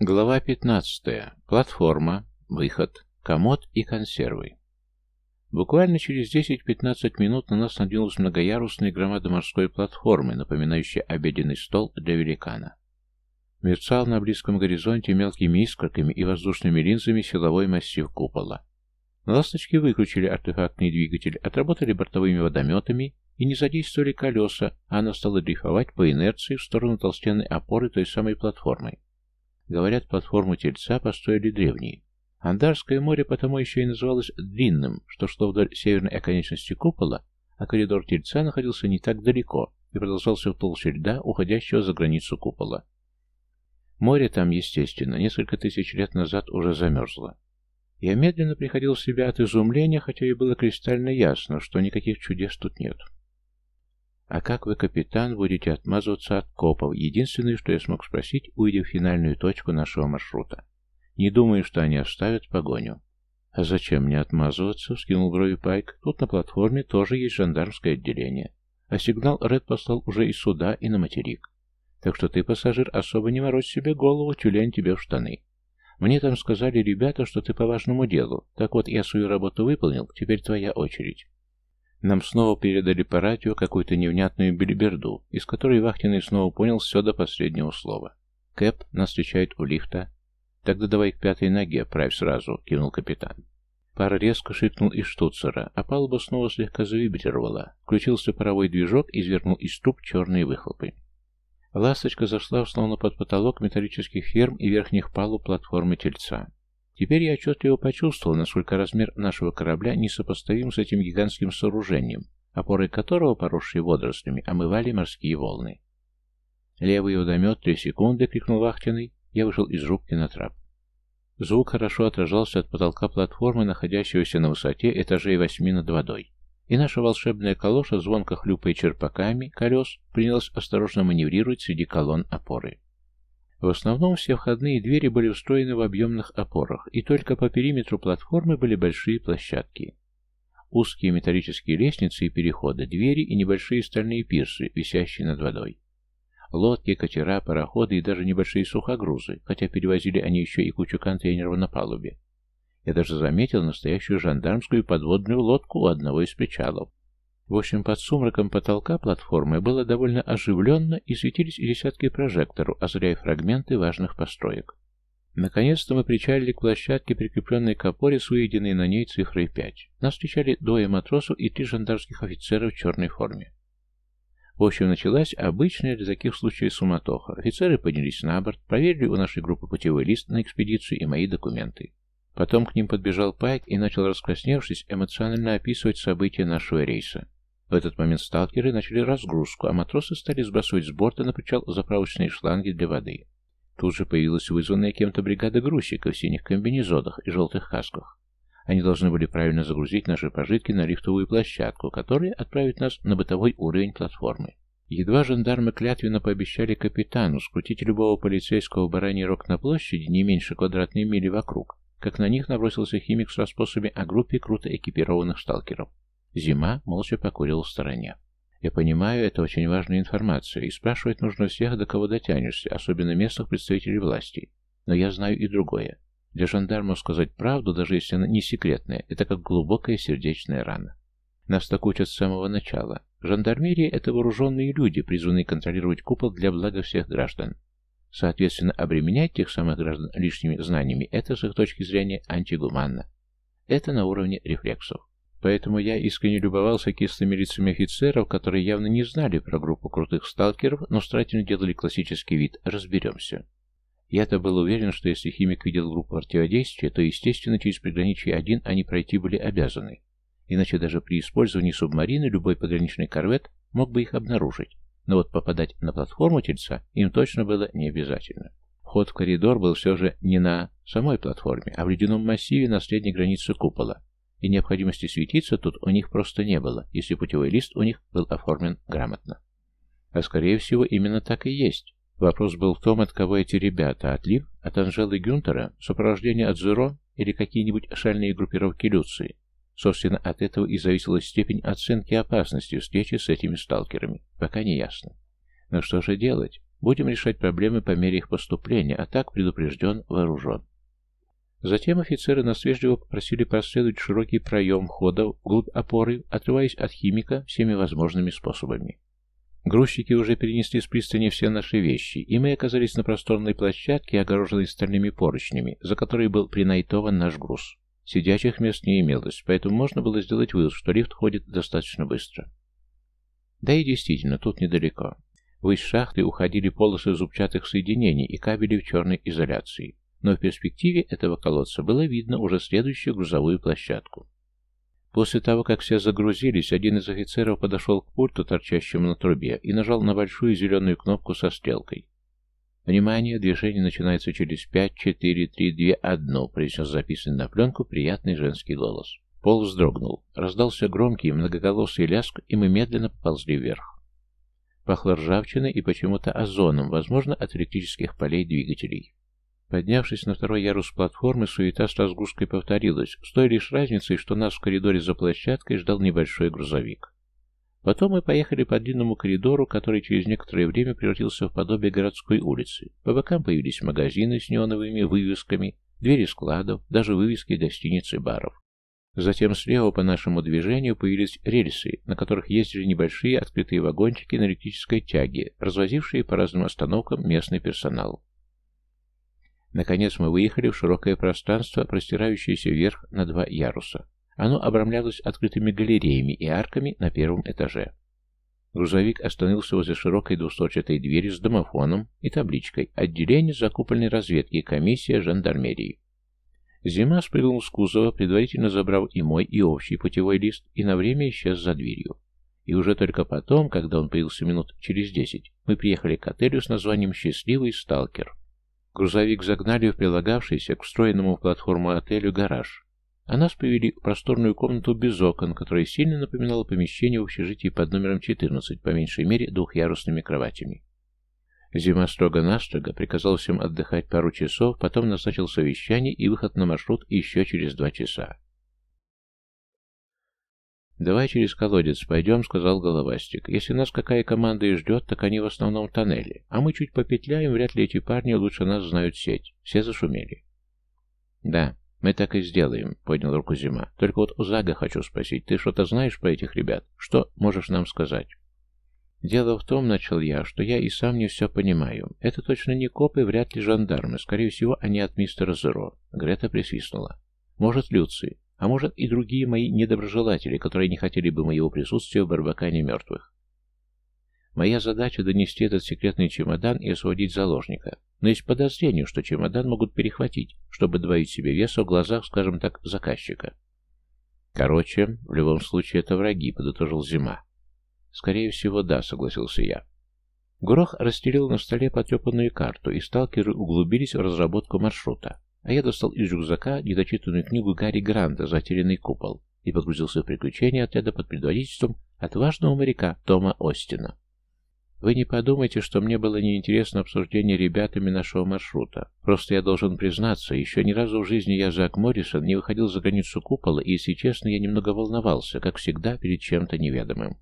Глава 15. Платформа, выход, комод и консервы. Буквально через 10-15 минут на нас надвинулась многоярусная громада морской платформы, напоминающая обеденный стол для великана. Мерцал на близком горизонте мелкими искорками и воздушными линзами силовой массив купола. На ласточке выключили артефактный двигатель, отработали бортовыми водометами и не задействовали колеса, а она стала дрейфовать по инерции в сторону толстенной опоры той самой платформы. Говорят, платформу Тельца построили древние. Андарское море потому еще и называлось длинным, что шло вдоль северной оконечности купола, а коридор Тельца находился не так далеко и продолжался в толще льда, уходящего за границу купола. Море там, естественно, несколько тысяч лет назад уже замерзло. Я медленно приходил в себя от изумления, хотя и было кристально ясно, что никаких чудес тут нет. «А как вы, капитан, будете отмазываться от копов?» Единственное, что я смог спросить, увидев финальную точку нашего маршрута. Не думаю, что они оставят погоню. «А зачем мне отмазываться?» — вскинул брови Пайк. «Тут на платформе тоже есть жандармское отделение. А сигнал Ред послал уже и сюда, и на материк. Так что ты, пассажир, особо не морочь себе голову, тюлень тебе в штаны. Мне там сказали ребята, что ты по важному делу. Так вот, я свою работу выполнил, теперь твоя очередь». Нам снова передали по радио какую-то невнятную бельберду, из которой Вахтенный снова понял все до последнего слова. «Кэп нас встречает у лифта». «Тогда давай к пятой ноге, правь сразу», — кивнул капитан. Пара резко шикнул из штуцера, а палуба снова слегка завибрировала. Включился паровой движок и извернул из труб черные выхлопы. Ласточка зашла словно под потолок металлических ферм и верхних палуб платформы Тельца. Теперь я отчетливо почувствовал, насколько размер нашего корабля несопоставим с этим гигантским сооружением, опорой которого, поросшие водорослями, омывали морские волны. «Левый водомет, три секунды!» — крикнул вахтенный. Я вышел из рубки на трап. Звук хорошо отражался от потолка платформы, находящегося на высоте этажей восьми над водой. И наша волшебная калоша, звонко хлюпая черпаками колес, принялась осторожно маневрировать среди колонн опоры. В основном все входные двери были устроены в объемных опорах, и только по периметру платформы были большие площадки. Узкие металлические лестницы и переходы, двери и небольшие стальные пирсы, висящие над водой. Лодки, катера, пароходы и даже небольшие сухогрузы, хотя перевозили они еще и кучу контейнеров на палубе. Я даже заметил настоящую жандармскую подводную лодку у одного из причалов. В общем, под сумраком потолка платформы было довольно оживленно и светились десятки прожекторов, озаряя фрагменты важных построек. Наконец-то мы причалили к площадке, прикрепленной к опоре с выведенной на ней цифрой 5. Нас встречали двое матросов и три жандармских офицера в черной форме. В общем, началась обычная для таких случаев суматоха. Офицеры поднялись на борт, проверили у нашей группы путевой лист на экспедицию и мои документы. Потом к ним подбежал Пайк и начал, раскрасневшись, эмоционально описывать события нашего рейса. В этот момент сталкеры начали разгрузку, а матросы стали сбрасывать с борта на причал заправочные шланги для воды. Тут же появилась вызванная кем-то бригада грузчиков в синих комбинезонах и желтых касках. Они должны были правильно загрузить наши пожитки на лифтовую площадку, которая отправит нас на бытовой уровень платформы. Едва жандармы клятвенно пообещали капитану скрутить любого полицейского бараний рог на площади не меньше квадратной мили вокруг, как на них набросился химик с расспросами о группе круто экипированных сталкеров. Зима молча покурил в стороне. Я понимаю, это очень важная информация, и спрашивать нужно всех, до кого дотянешься, особенно местных представителей власти. Но я знаю и другое. Для жандармов сказать правду, даже если она не секретная, это как глубокая сердечная рана. Нас так учат с самого начала. Жандармерия – это вооруженные люди, призванные контролировать купол для блага всех граждан. Соответственно, обременять тех самых граждан лишними знаниями – это, с их точки зрения, антигуманно. Это на уровне рефлексов. Поэтому я искренне любовался кислыми лицами офицеров, которые явно не знали про группу крутых сталкеров, но старательно делали классический вид «разберемся». Я-то был уверен, что если химик видел группу противодействия, то, естественно, через приграничье один они пройти были обязаны. Иначе даже при использовании субмарины любой пограничный корвет мог бы их обнаружить. Но вот попадать на платформу тельца им точно было не обязательно. Вход в коридор был все же не на самой платформе, а в ледяном массиве на средней границе купола, и необходимости светиться тут у них просто не было, если путевой лист у них был оформлен грамотно. А скорее всего именно так и есть. Вопрос был в том, от кого эти ребята, от Лив, от Анжелы Гюнтера, сопровождение от Зеро или какие-нибудь шальные группировки Люции. Собственно, от этого и зависела степень оценки опасности встречи с этими сталкерами. Пока не ясно. Но что же делать? Будем решать проблемы по мере их поступления, а так предупрежден, вооружен. Затем офицеры нас вежливо попросили проследовать широкий проем хода вглубь опоры, отрываясь от химика всеми возможными способами. Грузчики уже перенесли с пристани все наши вещи, и мы оказались на просторной площадке, огороженной стальными поручнями, за которой был принайтован наш груз. Сидячих мест не имелось, поэтому можно было сделать вывод, что лифт ходит достаточно быстро. Да и действительно, тут недалеко. В из шахты уходили полосы зубчатых соединений и кабели в черной изоляции, но в перспективе этого колодца было видно уже следующую грузовую площадку. После того, как все загрузились, один из офицеров подошел к пульту, торчащему на трубе, и нажал на большую зеленую кнопку со стрелкой. «Внимание! Движение начинается через пять, четыре, три, две, одну», — произнес записанный на пленку приятный женский голос. Пол вздрогнул. Раздался громкий, многоголосый ляск, и мы медленно поползли вверх. Пахло ржавчиной и почему-то озоном, возможно, от электрических полей двигателей. Поднявшись на второй ярус платформы, суета с разгрузкой повторилась, с той лишь разницей, что нас в коридоре за площадкой ждал небольшой грузовик. Потом мы поехали по длинному коридору, который через некоторое время превратился в подобие городской улицы. По бокам появились магазины с неоновыми вывесками, двери складов, даже вывески гостиниц и баров. Затем слева по нашему движению появились рельсы, на которых ездили небольшие открытые вагончики на электрической тяге, развозившие по разным остановкам местный персонал. Наконец мы выехали в широкое пространство, простирающееся вверх на два яруса. Оно обрамлялось открытыми галереями и арками на первом этаже. Грузовик остановился возле широкой двустворчатой двери с домофоном и табличкой «Отделение закупольной разведки. Комиссия жандармерии». Зима спрыгнул с кузова, предварительно забрав и мой, и общий путевой лист, и на время исчез за дверью. И уже только потом, когда он появился минут через десять, мы приехали к отелю с названием «Счастливый сталкер». Грузовик загнали в прилагавшийся к встроенному в платформу отелю гараж. А нас повели в просторную комнату без окон, которая сильно напоминала помещение в общежитии под номером 14, по меньшей мере двухъярусными кроватями. Зима строго-настрого приказал всем отдыхать пару часов, потом назначил совещание и выход на маршрут еще через два часа. «Давай через колодец пойдем», — сказал Головастик. «Если нас какая команда и ждет, так они в основном в тоннеле. А мы чуть попетляем, вряд ли эти парни лучше нас знают сеть. Все зашумели». «Да, мы так и сделаем», — поднял руку Зима. «Только вот у Зага хочу спросить, ты что-то знаешь про этих ребят? Что можешь нам сказать?» «Дело в том, — начал я, — что я и сам не все понимаю. Это точно не копы, вряд ли жандармы. Скорее всего, они от мистера Зеро». Грета присвистнула. «Может, Люци. А может и другие мои недоброжелатели, которые не хотели бы моего присутствия в Барбакане мертвых. Моя задача донести этот секретный чемодан и освободить заложника. Но есть подозрение, что чемодан могут перехватить, чтобы добавить себе веса в глазах, скажем так, заказчика. Короче, в любом случае это враги, подытожил Зима. Скорее всего, да, согласился я. Грох расстелил на столе потрепанную карту, и сталкеры углубились в разработку маршрута. А я достал из рюкзака недочитанную книгу Гарри Гранта «Затерянный купол» и погрузился в приключения отряда под предводительством отважного моряка Тома Остина. Вы не подумайте, что мне было неинтересно обсуждение ребятами нашего маршрута. Просто я должен признаться, еще ни разу в жизни я, Зак Моррисон, не выходил за границу купола, и, если честно, я немного волновался, как всегда, перед чем-то неведомым.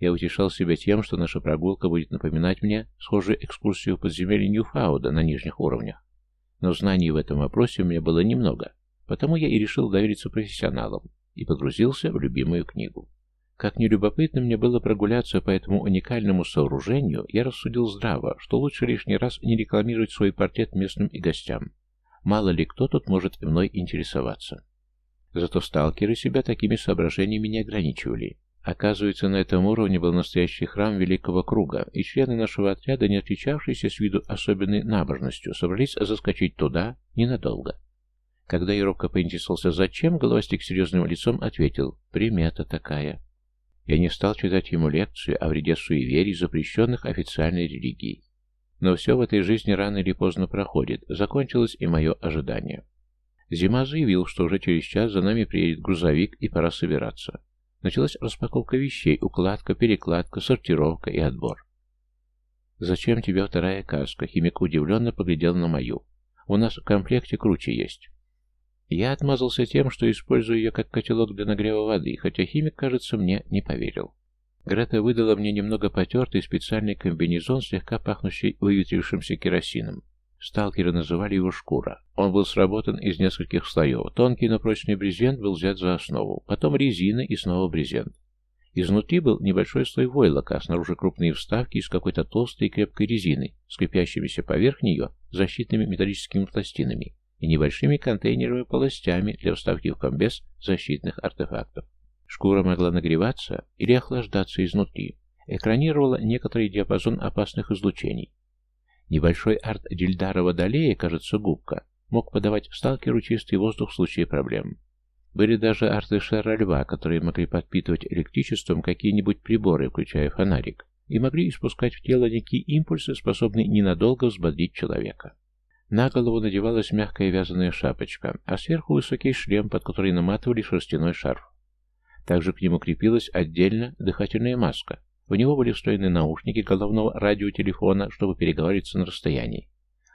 Я утешал себя тем, что наша прогулка будет напоминать мне схожую экскурсию в подземелье Ньюфауда на нижних уровнях но знаний в этом вопросе у меня было немного, потому я и решил довериться профессионалам и погрузился в любимую книгу. Как нелюбопытно мне было прогуляться по этому уникальному сооружению, я рассудил здраво, что лучше лишний раз не рекламировать свой портрет местным и гостям. Мало ли кто тут может мной интересоваться. Зато сталкеры себя такими соображениями не ограничивали. Оказывается, на этом уровне был настоящий храм Великого Круга, и члены нашего отряда, не отличавшиеся с виду особенной набожностью, собрались заскочить туда ненадолго. Когда я робко поинтересовался, зачем, головастик серьезным лицом ответил «Примета такая». Я не стал читать ему лекцию о вреде суеверий, запрещенных официальной религией. Но все в этой жизни рано или поздно проходит, закончилось и мое ожидание. Зима заявил, что уже через час за нами приедет грузовик и пора собираться. Началась распаковка вещей, укладка, перекладка, сортировка и отбор. «Зачем тебе вторая каска?» Химик удивленно поглядел на мою. «У нас в комплекте круче есть». Я отмазался тем, что использую ее как котелок для нагрева воды, хотя химик, кажется, мне не поверил. Грета выдала мне немного потертый специальный комбинезон, слегка пахнущий выветрившимся керосином. Сталкеры называли его шкура. Он был сработан из нескольких слоев. Тонкий, но прочный брезент был взят за основу. Потом резина и снова брезент. Изнутри был небольшой слой войлока, а снаружи крупные вставки из какой-то толстой и крепкой резины, скрепящимися поверх нее защитными металлическими пластинами и небольшими контейнеровыми полостями для вставки в комбез защитных артефактов. Шкура могла нагреваться или охлаждаться изнутри, экранировала некоторый диапазон опасных излучений. Небольшой арт Дильдара Водолея, кажется, губка, мог подавать сталкеру чистый воздух в случае проблем. Были даже арты Шера Льва, которые могли подпитывать электричеством какие-нибудь приборы, включая фонарик, и могли испускать в тело некие импульсы, способные ненадолго взбодрить человека. На голову надевалась мягкая вязаная шапочка, а сверху высокий шлем, под который наматывали шерстяной шарф. Также к нему крепилась отдельно дыхательная маска. В него были встроены наушники головного радиотелефона, чтобы переговориться на расстоянии.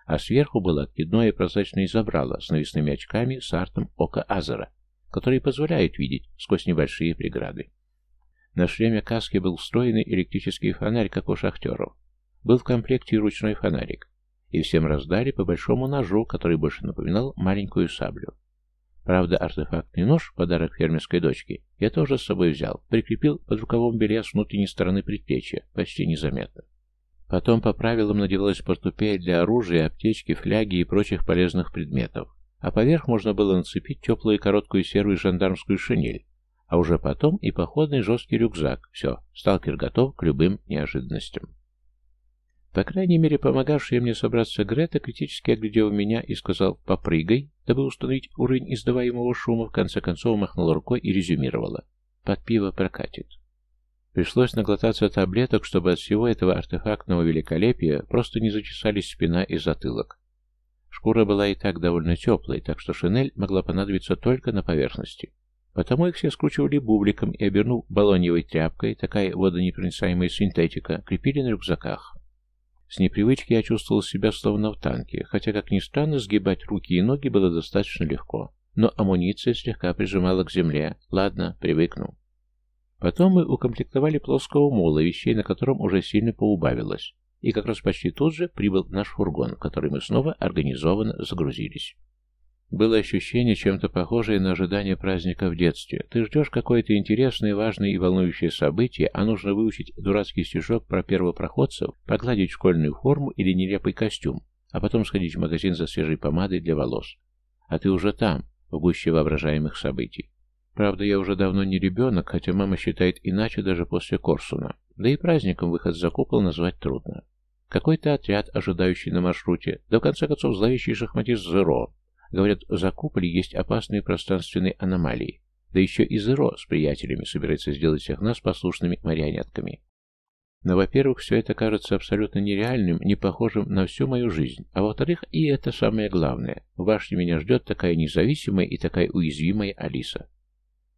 А сверху было откидное прозрачное забрало с навесными очками с артом ока Азера, которые позволяют видеть сквозь небольшие преграды. На шлеме каски был встроенный электрический фонарь, как у шахтеров. Был в комплекте и ручной фонарик. И всем раздали по большому ножу, который больше напоминал маленькую саблю. Правда, артефактный нож, подарок фермерской дочке, я тоже с собой взял, прикрепил под рукавом белья с внутренней стороны предплечья, почти незаметно. Потом по правилам надевалась портупея для оружия, аптечки, фляги и прочих полезных предметов, а поверх можно было нацепить теплую короткую серую жандармскую шинель, а уже потом и походный жесткий рюкзак. Все, сталкер готов к любым неожиданностям. По крайней мере, помогавшая мне собраться Грета критически оглядел меня и сказал «попрыгай», дабы установить уровень издаваемого шума, в конце концов махнула рукой и резюмировала «под пиво прокатит». Пришлось наглотаться таблеток, чтобы от всего этого артефактного великолепия просто не зачесались спина и затылок. Шкура была и так довольно теплой, так что шинель могла понадобиться только на поверхности. Потому их все скручивали бубликом и, обернув баллоневой тряпкой, такая водонепроницаемая синтетика, крепили на рюкзаках. С непривычки я чувствовал себя словно в танке, хотя, как ни странно, сгибать руки и ноги было достаточно легко. Но амуниция слегка прижимала к земле. Ладно, привыкну. Потом мы укомплектовали плоского мола, вещей на котором уже сильно поубавилось. И как раз почти тут же прибыл наш фургон, в который мы снова организованно загрузились. Было ощущение чем-то похожее на ожидание праздника в детстве. Ты ждешь какое-то интересное, важное и волнующее событие, а нужно выучить дурацкий стишок про первопроходцев, погладить школьную форму или нелепый костюм, а потом сходить в магазин за свежей помадой для волос. А ты уже там, в гуще воображаемых событий. Правда, я уже давно не ребенок, хотя мама считает иначе даже после Корсуна. Да и праздником выход за купол назвать трудно. Какой-то отряд, ожидающий на маршруте, да в конце концов зловещий шахматист Зеро, Говорят, за куполи есть опасные пространственные аномалии. Да еще и Зеро с приятелями собирается сделать всех нас послушными марионетками. Но, во-первых, все это кажется абсолютно нереальным, не похожим на всю мою жизнь. А во-вторых, и это самое главное. В башне меня ждет такая независимая и такая уязвимая Алиса.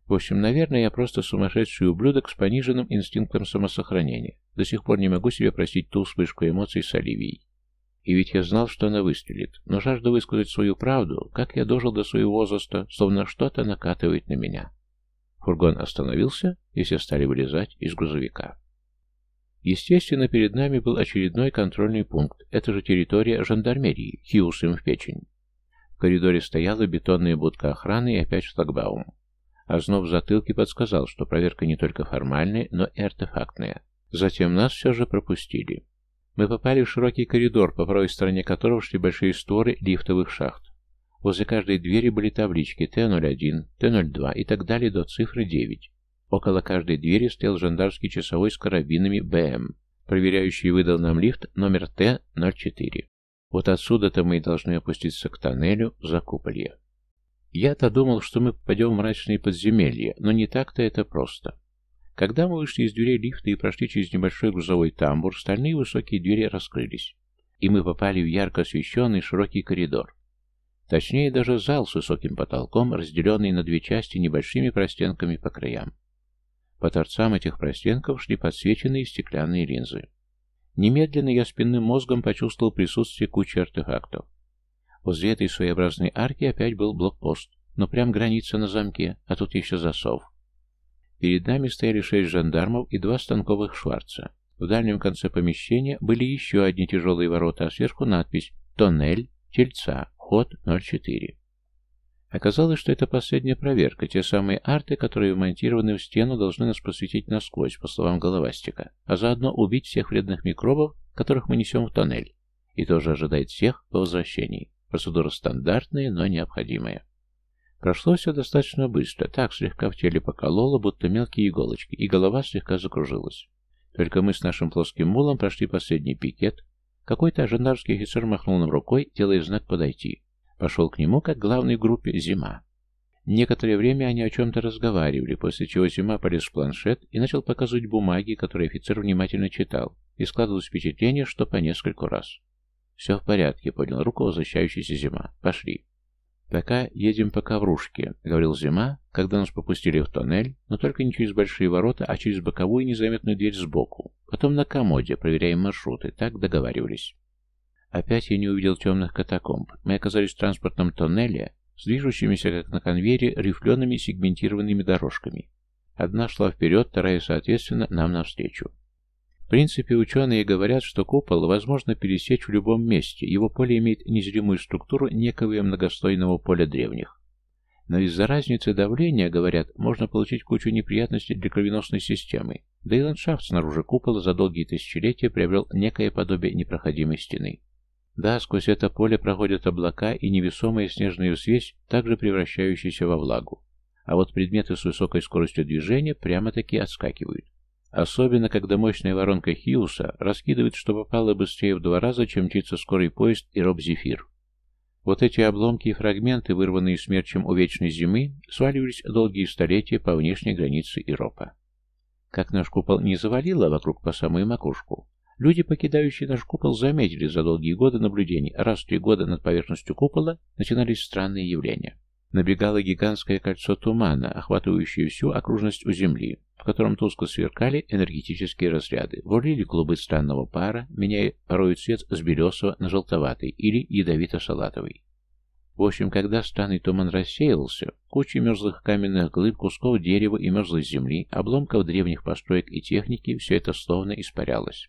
В общем, наверное, я просто сумасшедший ублюдок с пониженным инстинктом самосохранения. До сих пор не могу себе простить ту вспышку эмоций с Оливией. И ведь я знал, что она выстрелит, но жажда высказать свою правду, как я дожил до своего возраста, словно что-то накатывает на меня. Фургон остановился, и все стали вылезать из грузовика. Естественно, перед нами был очередной контрольный пункт. Это же территория жандармерии, хиус им в печень. В коридоре стояла бетонная будка охраны и опять шлагбаум. Озноб в затылке подсказал, что проверка не только формальная, но и артефактная. Затем нас все же пропустили. Мы попали в широкий коридор, по правой стороне которого шли большие створы лифтовых шахт. Возле каждой двери были таблички Т-01, Т-02 и так далее до цифры 9. Около каждой двери стоял жандармский часовой с карабинами БМ. Проверяющий выдал нам лифт номер Т-04. Вот отсюда-то мы и должны опуститься к тоннелю за куполье. Я-то думал, что мы попадем в мрачные подземелья, но не так-то это просто. Когда мы вышли из дверей лифта и прошли через небольшой грузовой тамбур, стальные высокие двери раскрылись, и мы попали в ярко освещенный широкий коридор. Точнее, даже зал с высоким потолком, разделенный на две части небольшими простенками по краям. По торцам этих простенков шли подсвеченные стеклянные линзы. Немедленно я спинным мозгом почувствовал присутствие кучи артефактов. Возле этой своеобразной арки опять был блокпост, но прям граница на замке, а тут еще засов. Перед нами стояли шесть жандармов и два станковых шварца. В дальнем конце помещения были еще одни тяжелые ворота, а сверху надпись «Тоннель, Тельца, ход 04». Оказалось, что это последняя проверка, те самые арты, которые вмонтированы в стену, должны нас просветить насквозь, по словам Головастика, а заодно убить всех вредных микробов, которых мы несем в тоннель, и тоже ожидает всех по возвращении. Процедура стандартная, но необходимая. Прошло все достаточно быстро, так слегка в теле покололо, будто мелкие иголочки, и голова слегка закружилась. Только мы с нашим плоским мулом прошли последний пикет. Какой-то жандармский офицер махнул нам рукой, делая знак подойти. Пошел к нему, как главной группе, Зима. Некоторое время они о чем-то разговаривали, после чего Зима полез в планшет и начал показывать бумаги, которые офицер внимательно читал, и складывалось впечатление, что по нескольку раз. «Все в порядке», — поднял руку возвращающийся Зима. «Пошли». «Пока едем по коврушке», — говорил Зима, когда нас пропустили в тоннель, но только не через большие ворота, а через боковую незаметную дверь сбоку. Потом на комоде проверяем маршруты. Так договаривались. Опять я не увидел темных катакомб. Мы оказались в транспортном тоннеле с движущимися, как на конвейере, рифлеными сегментированными дорожками. Одна шла вперед, вторая, соответственно, нам навстречу. Принципе, ученые говорят, что купол возможно пересечь в любом месте, его поле имеет незримую структуру некого многослойного поля древних. Но из-за разницы давления, говорят, можно получить кучу неприятностей для кровеносной системы, да и ландшафт снаружи купола за долгие тысячелетия приобрел некое подобие непроходимой стены. Да, сквозь это поле проходят облака и невесомая снежная свесь, также превращающаяся во влагу. А вот предметы с высокой скоростью движения прямо-таки отскакивают. Особенно, когда мощная воронка Хиуса раскидывает, что попало быстрее в два раза, чем мчится скорый поезд и роб-зефир. Вот эти обломки и фрагменты, вырванные смерчем у вечной зимы, сваливались долгие столетия по внешней границе Иропа. Как наш купол не завалило вокруг по самую макушку, Люди, покидающие наш купол, заметили за долгие годы наблюдений, раз в три года над поверхностью купола начинались странные явления. Набегало гигантское кольцо тумана, охватывающее всю окружность у Земли, в котором тускло сверкали энергетические разряды, бурлили клубы странного пара, меняя порой цвет с белесого на желтоватый или ядовито-салатовый. В общем, когда странный туман рассеялся, куча мерзлых каменных глыб, кусков дерева и мерзлой земли, обломков древних построек и техники, все это словно испарялось.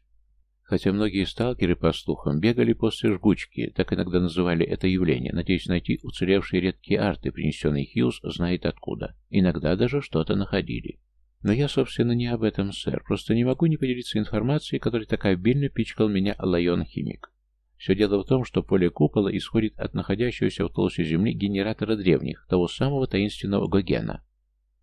Хотя многие сталкеры, по слухам, бегали после жгучки, так иногда называли это явление, надеясь найти уцелевшие редкие арты, принесенные Хьюз знает откуда. Иногда даже что-то находили. Но я, собственно, не об этом, сэр. Просто не могу не поделиться информацией, которой так обильно пичкал меня Лайон-химик. Все дело в том, что поле купола исходит от находящегося в толще земли генератора древних, того самого таинственного Гогена.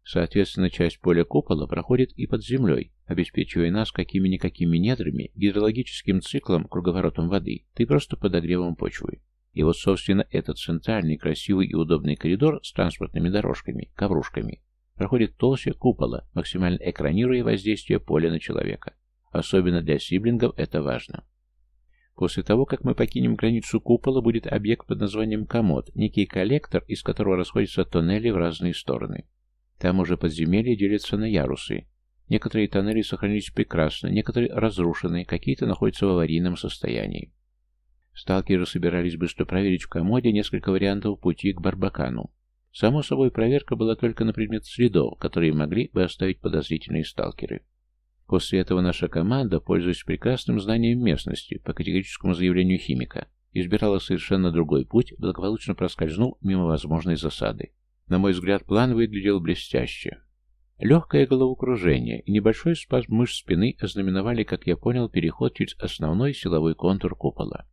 Соответственно, часть поля купола проходит и под землей, обеспечивая нас какими-никакими недрами, гидрологическим циклом, круговоротом воды, и просто подогревом почвы. И вот, собственно, этот центральный, красивый и удобный коридор с транспортными дорожками, коврушками, проходит толще купола, максимально экранируя воздействие поля на человека. Особенно для сиблингов это важно. После того, как мы покинем границу купола, будет объект под названием комод, некий коллектор, из которого расходятся тоннели в разные стороны. Там уже подземелья делятся на ярусы. Некоторые тоннели сохранились прекрасно, некоторые разрушены, какие-то находятся в аварийном состоянии. Сталкеры собирались быстро проверить в комоде несколько вариантов пути к Барбакану. Само собой, проверка была только на предмет следов, которые могли бы оставить подозрительные сталкеры. После этого наша команда, пользуясь прекрасным знанием местности, по категорическому заявлению химика, избирала совершенно другой путь, благополучно проскользнул мимо возможной засады. На мой взгляд, план выглядел блестяще. Легкое головокружение и небольшой спазм мышц спины ознаменовали, как я понял, переход через основной силовой контур купола.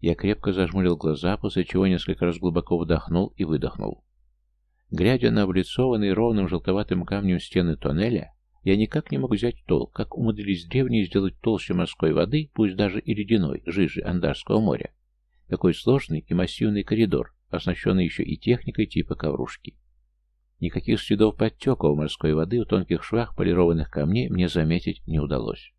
Я крепко зажмурил глаза, после чего несколько раз глубоко вдохнул и выдохнул. Глядя на облицованные ровным желтоватым камнем стены тоннеля, я никак не мог взять толк, как умудрились древние сделать толще морской воды, пусть даже и ледяной, жижи Андарского моря. Такой сложный и массивный коридор, оснащенный еще и техникой типа коврушки. Никаких следов подтеков морской воды в тонких швах полированных камней мне заметить не удалось.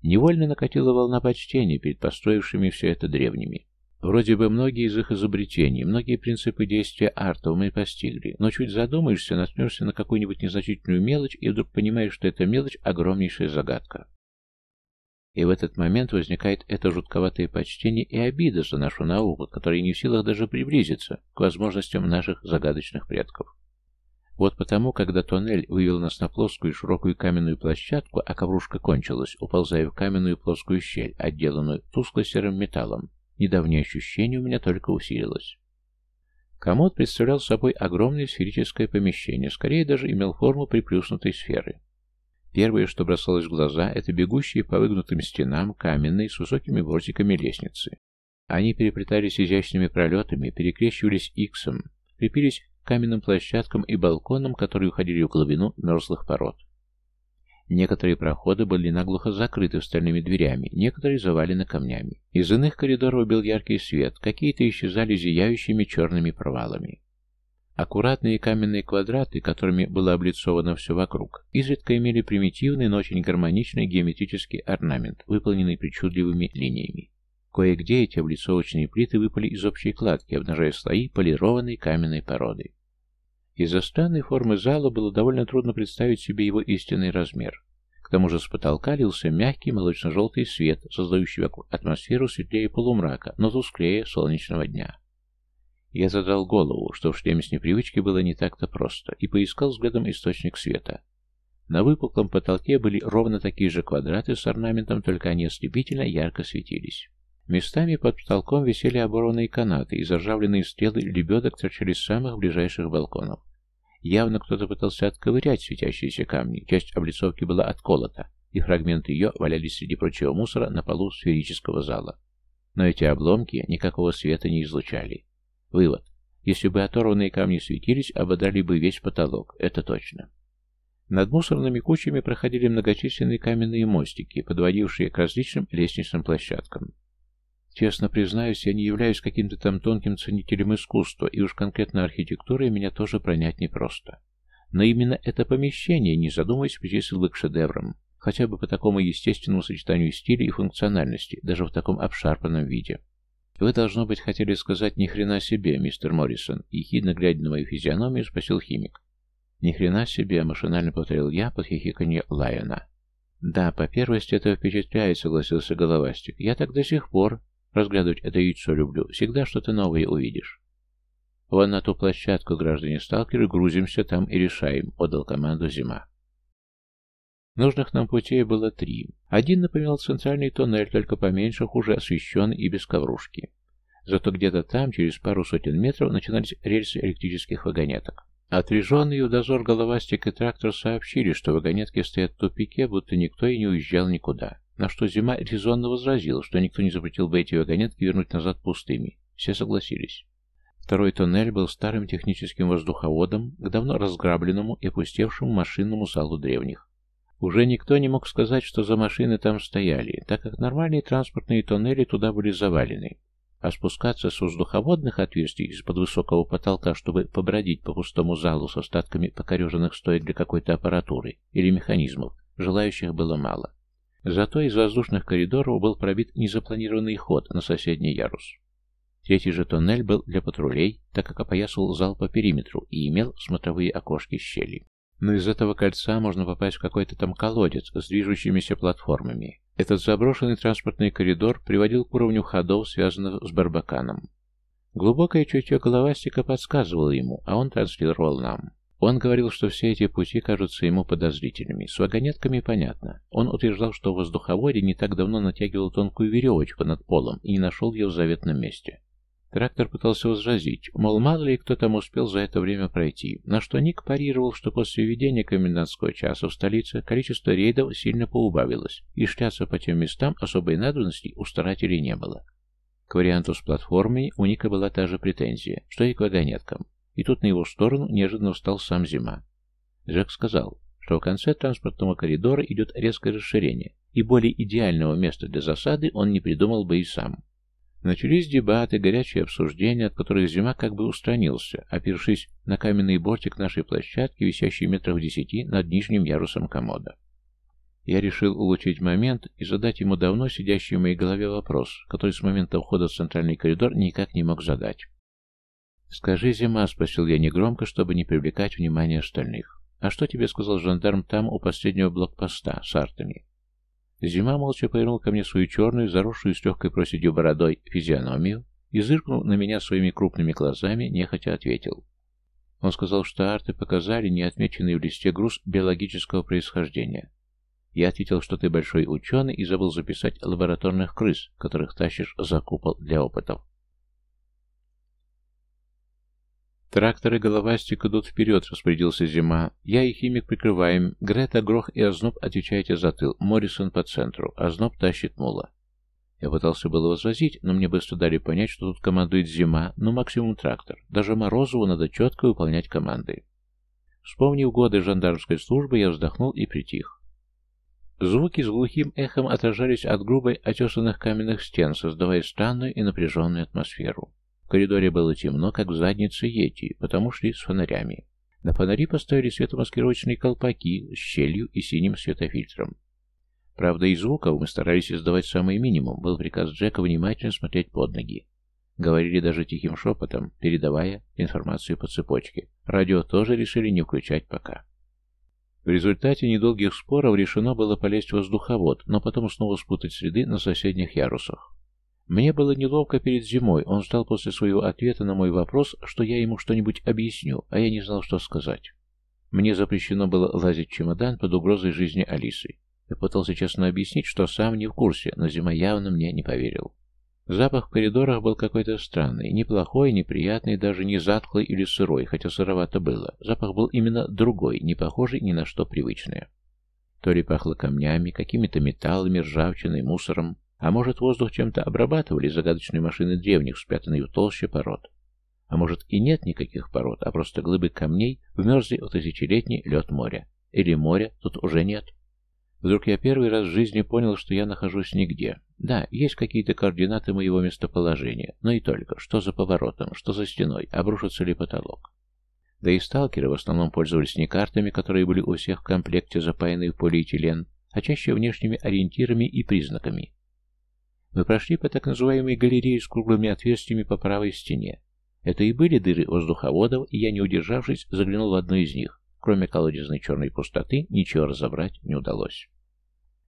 Невольно накатила волна почтения перед построившими все это древними. Вроде бы многие из их изобретений, многие принципы действия артов мы постигли, но чуть задумаешься, наткнешься на какую-нибудь незначительную мелочь и вдруг понимаешь, что эта мелочь — огромнейшая загадка. И в этот момент возникает это жутковатое почтение и обида за нашу науку, которая не в силах даже приблизиться к возможностям наших загадочных предков. Вот потому, когда тоннель вывел нас на плоскую широкую каменную площадку, а коврушка кончилась, уползая в каменную плоскую щель, отделанную тускло-серым металлом, недавнее ощущение у меня только усилилось. Комод представлял собой огромное сферическое помещение, скорее даже имел форму приплюснутой сферы. Первое, что бросалось в глаза, это бегущие по выгнутым стенам каменные с высокими бортиками лестницы. Они переплетались изящными пролетами, перекрещивались иксом, крепились к каменным площадкам и балконам, которые уходили в глубину мерзлых пород. Некоторые проходы были наглухо закрыты стальными дверями, некоторые завалены камнями. Из иных коридоров бил яркий свет, какие-то исчезали зияющими черными провалами. Аккуратные каменные квадраты, которыми было облицовано все вокруг, изредка имели примитивный, но очень гармоничный геометрический орнамент, выполненный причудливыми линиями. Кое-где эти облицовочные плиты выпали из общей кладки, обнажая слои полированной каменной породы. Из-за странной формы зала было довольно трудно представить себе его истинный размер. К тому же с потолка лился мягкий молочно-желтый свет, создающий атмосферу светлее полумрака, но тусклее солнечного дня. Я задал голову, что в шлеме с непривычки было не так-то просто, и поискал взглядом источник света. На выпуклом потолке были ровно такие же квадраты с орнаментом, только они ослепительно ярко светились. Местами под потолком висели оборванные канаты, и заржавленные стрелы лебедок торчали с самых ближайших балконов. Явно кто-то пытался отковырять светящиеся камни, часть облицовки была отколота, и фрагменты ее валялись среди прочего мусора на полу сферического зала. Но эти обломки никакого света не излучали. Вывод. Если бы оторванные камни светились, ободрали бы весь потолок, это точно. Над мусорными кучами проходили многочисленные каменные мостики, подводившие к различным лестничным площадкам. Честно признаюсь, я не являюсь каким-то там тонким ценителем искусства, и уж конкретно архитектурой меня тоже пронять непросто. Но именно это помещение, не задумываясь, причислило к шедеврам, хотя бы по такому естественному сочетанию стиля и функциональности, даже в таком обшарпанном виде. «Вы, должно быть, хотели сказать ни хрена себе, мистер Моррисон», ехидно глядя на мою физиономию, спросил химик. «Ни хрена себе», — машинально повторил я под хихиканье Лайона. «Да, по первости это впечатляет», — согласился Головастик. «Я так до сих пор разглядывать это яйцо люблю. Всегда что-то новое увидишь». «Вон на ту площадку, граждане сталкеры, грузимся там и решаем», — отдал команду Зима. Нужных нам путей было три. Один напоминал центральный тоннель, только поменьше, хуже освещенный и без коврушки. Зато где-то там, через пару сотен метров, начинались рельсы электрических вагонеток. Отряженные в дозор головастик и трактор сообщили, что вагонетки стоят в тупике, будто никто и не уезжал никуда. На что Зима резонно возразил, что никто не запретил бы эти вагонетки вернуть назад пустыми. Все согласились. Второй тоннель был старым техническим воздуховодом к давно разграбленному и опустевшему машинному залу древних. Уже никто не мог сказать, что за машины там стояли, так как нормальные транспортные тоннели туда были завалены. А спускаться с воздуховодных отверстий из-под высокого потолка, чтобы побродить по пустому залу с остатками покореженных стоек для какой-то аппаратуры или механизмов, желающих было мало. Зато из воздушных коридоров был пробит незапланированный ход на соседний ярус. Третий же тоннель был для патрулей, так как опоясывал зал по периметру и имел смотровые окошки щели. Но из этого кольца можно попасть в какой-то там колодец с движущимися платформами. Этот заброшенный транспортный коридор приводил к уровню ходов, связанных с Барбаканом. Глубокое чутье головастика подсказывало ему, а он транслировал нам. Он говорил, что все эти пути кажутся ему подозрительными. С вагонетками понятно. Он утверждал, что воздуховоде не так давно натягивал тонкую веревочку над полом и не нашел ее в заветном месте. Трактор пытался возразить, мол, мало ли кто там успел за это время пройти, на что Ник парировал, что после введения комендантского часа в столице количество рейдов сильно поубавилось, и шляться по тем местам особой надобности у старателей не было. К варианту с платформой у Ника была та же претензия, что и к вагонеткам, и тут на его сторону неожиданно встал сам Зима. Джек сказал, что в конце транспортного коридора идет резкое расширение, и более идеального места для засады он не придумал бы и сам. Начались дебаты, горячие обсуждения, от которых Зима как бы устранился, опершись на каменный бортик нашей площадки, висящий метров десяти над нижним ярусом комода. Я решил улучшить момент и задать ему давно сидящий в моей голове вопрос, который с момента входа в центральный коридор никак не мог задать. «Скажи, Зима», — спросил я негромко, чтобы не привлекать внимание остальных. «А что тебе сказал жандарм там у последнего блокпоста с артами?» Зима молча повернул ко мне свою черную, заросшую с легкой проседью бородой физиономию и, зыркнул на меня своими крупными глазами, нехотя ответил. Он сказал, что арты показали неотмеченный в листе груз биологического происхождения. Я ответил, что ты большой ученый и забыл записать лабораторных крыс, которых тащишь за купол для опытов. «Тракторы головастик идут вперед», — распорядился Зима. «Я и химик прикрываем. Грета, Грох и Озноб отвечаете за тыл. Моррисон по центру. Озноб тащит мула». Я пытался было возразить, но мне быстро дали понять, что тут командует Зима, но максимум трактор. Даже Морозову надо четко выполнять команды. Вспомнив годы жандармской службы, я вздохнул и притих. Звуки с глухим эхом отражались от грубой отесанных каменных стен, создавая странную и напряженную атмосферу коридоре было темно, как в заднице Йети, потому шли с фонарями. На фонари поставили светомаскировочные колпаки с щелью и синим светофильтром. Правда, и звуков мы старались издавать самый минимум, был приказ Джека внимательно смотреть под ноги. Говорили даже тихим шепотом, передавая информацию по цепочке. Радио тоже решили не включать пока. В результате недолгих споров решено было полезть в воздуховод, но потом снова спутать следы на соседних ярусах. Мне было неловко перед зимой, он ждал после своего ответа на мой вопрос, что я ему что-нибудь объясню, а я не знал, что сказать. Мне запрещено было лазить в чемодан под угрозой жизни Алисы. Я пытался честно объяснить, что сам не в курсе, но зима явно мне не поверил. Запах в коридорах был какой-то странный, неплохой, неприятный, даже не затхлый или сырой, хотя сыровато было. Запах был именно другой, не похожий ни на что привычное. То ли пахло камнями, какими-то металлами, ржавчиной, мусором, а может, воздух чем-то обрабатывали загадочные машины древних, спрятанные в толще пород. А может, и нет никаких пород, а просто глыбы камней вмерзли в тысячелетний лед моря. Или моря тут уже нет. Вдруг я первый раз в жизни понял, что я нахожусь нигде. Да, есть какие-то координаты моего местоположения, но и только. Что за поворотом, что за стеной, обрушится ли потолок. Да и сталкеры в основном пользовались не картами, которые были у всех в комплекте, запаянные в полиэтилен, а чаще внешними ориентирами и признаками. Мы прошли по так называемой галерее с круглыми отверстиями по правой стене. Это и были дыры воздуховодов, и я, не удержавшись, заглянул в одну из них. Кроме колодезной черной пустоты, ничего разобрать не удалось.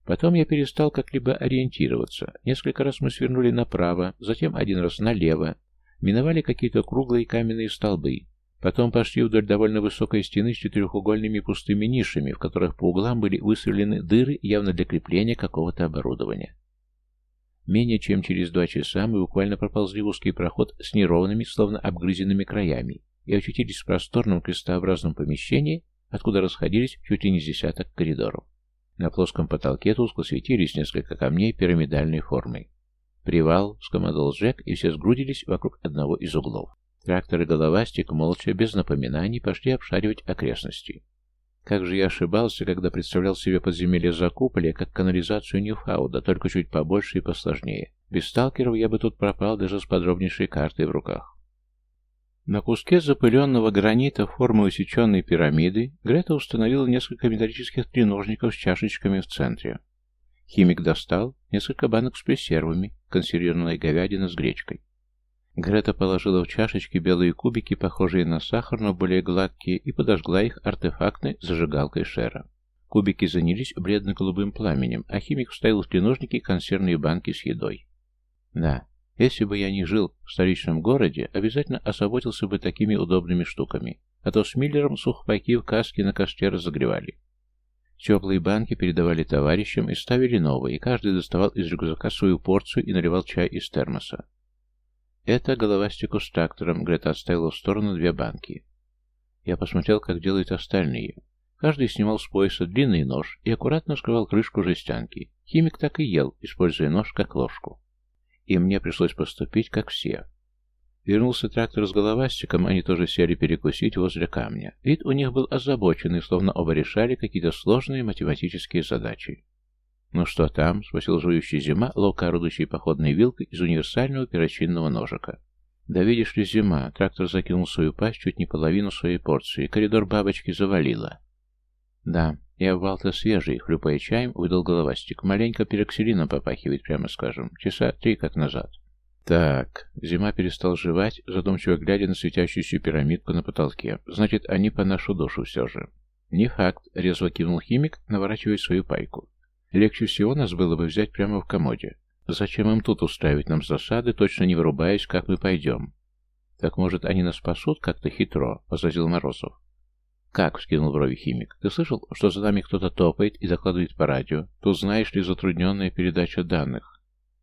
Потом я перестал как-либо ориентироваться. Несколько раз мы свернули направо, затем один раз налево, миновали какие-то круглые каменные столбы. Потом пошли вдоль довольно высокой стены с четырехугольными пустыми нишами, в которых по углам были высверлены дыры явно для крепления какого-то оборудования. Менее чем через два часа мы буквально проползли в узкий проход с неровными, словно обгрызенными краями, и очутились в просторном крестообразном помещении, откуда расходились чуть ли не десяток коридоров. На плоском потолке тускло светились несколько камней пирамидальной формы. «Привал!» — скомандовал Джек, и все сгрудились вокруг одного из углов. Трактор и головастик молча, без напоминаний, пошли обшаривать окрестности. Как же я ошибался, когда представлял себе подземелье Закуполя как канализацию Ньюфауда, только чуть побольше и посложнее. Без сталкеров я бы тут пропал даже с подробнейшей картой в руках. На куске запыленного гранита формы усеченной пирамиды Грета установила несколько металлических треножников с чашечками в центре. Химик достал несколько банок с пресервами, консервированной говядина с гречкой. Грета положила в чашечки белые кубики, похожие на сахар, но более гладкие, и подожгла их артефактной зажигалкой Шера. Кубики занялись бледно-голубым пламенем, а химик вставил в треножники консервные банки с едой. Да, если бы я не жил в столичном городе, обязательно озаботился бы такими удобными штуками, а то с Миллером сухпайки в каске на косте разогревали. Теплые банки передавали товарищам и ставили новые, и каждый доставал из рюкзака свою порцию и наливал чай из термоса. Это головастику с трактором Грета отставила в сторону две банки. Я посмотрел, как делают остальные. Каждый снимал с пояса длинный нож и аккуратно вскрывал крышку жестянки. Химик так и ел, используя нож как ложку. И мне пришлось поступить, как все. Вернулся трактор с головастиком, они тоже сели перекусить возле камня. Вид у них был озабоченный, словно оба решали какие-то сложные математические задачи. «Ну что там?» — спросил жующий зима, ловко орудующий походной вилкой из универсального перочинного ножика. «Да видишь ли, зима!» — трактор закинул свою пасть чуть не половину своей порции. Коридор бабочки завалило. «Да, я в свежий», — хлюпая чаем, выдал головастик. «Маленько пероксилином попахивает, прямо скажем. Часа три как назад». «Так...» — зима перестал жевать, задумчиво глядя на светящуюся пирамидку на потолке. «Значит, они по нашу душу все же». «Не факт», — резво кивнул химик, наворачивая свою пайку. Легче всего нас было бы взять прямо в комоде. Зачем им тут устраивать нам засады, точно не вырубаясь, как мы пойдем? Так может, они нас спасут как-то хитро?» — возразил Морозов. «Как?» — вскинул брови химик. «Ты слышал, что за нами кто-то топает и докладывает по радио? Тут, знаешь ли, затрудненная передача данных».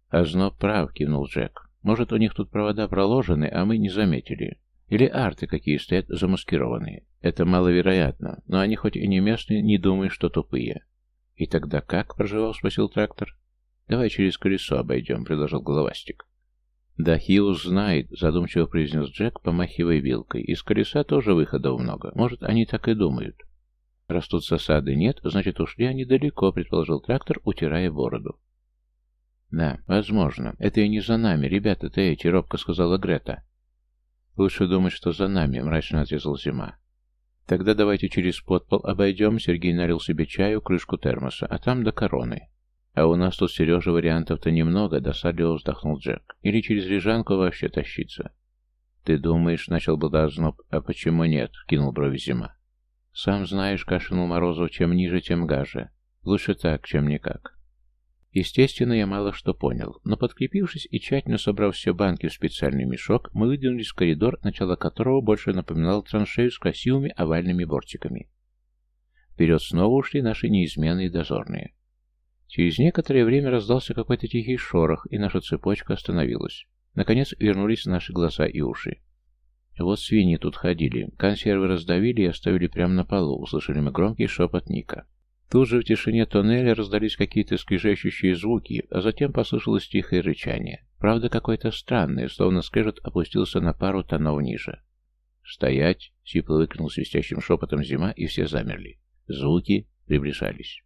«Озноб прав», — кивнул Джек. «Может, у них тут провода проложены, а мы не заметили. Или арты какие стоят замаскированные. Это маловероятно, но они хоть и не местные, не думают, что тупые». «И тогда как?» — проживал, спросил трактор. «Давай через колесо обойдем», — предложил головастик. «Да Хиус знает», — задумчиво произнес Джек, помахивая вилкой. «Из колеса тоже выходов много. Может, они так и думают». «Раз тут засады нет, значит, ушли они далеко», — предположил трактор, утирая бороду. «Да, возможно. Это и не за нами. Ребята-то эти», — робко сказала Грета. «Лучше думать, что за нами», — мрачно отрезал Зима. «Тогда давайте через подпол обойдем», — Сергей налил себе чаю, крышку термоса, а там до короны. «А у нас тут, Сережа, вариантов-то немного», — досадливо вздохнул Джек. «Или через Рижанку вообще тащиться?» «Ты думаешь», — начал был Озноб, — «а почему нет?» — кинул брови Зима. «Сам знаешь», — кашлянул Морозов, — «чем ниже, тем гаже. Лучше так, чем никак». Естественно, я мало что понял, но подкрепившись и тщательно собрав все банки в специальный мешок, мы выдвинулись в коридор, начало которого больше напоминало траншею с красивыми овальными бортиками. Вперед снова ушли наши неизменные дозорные. Через некоторое время раздался какой-то тихий шорох, и наша цепочка остановилась. Наконец вернулись наши глаза и уши. «Вот свиньи тут ходили. Консервы раздавили и оставили прямо на полу», — услышали мы громкий шепот Ника. Тут же в тишине тоннеля раздались какие-то скрижащущие звуки, а затем послышалось тихое рычание. Правда, какое-то странное, словно скрежет опустился на пару тонов ниже. «Стоять!» — сипло выкрикнул свистящим шепотом зима, и все замерли. Звуки приближались.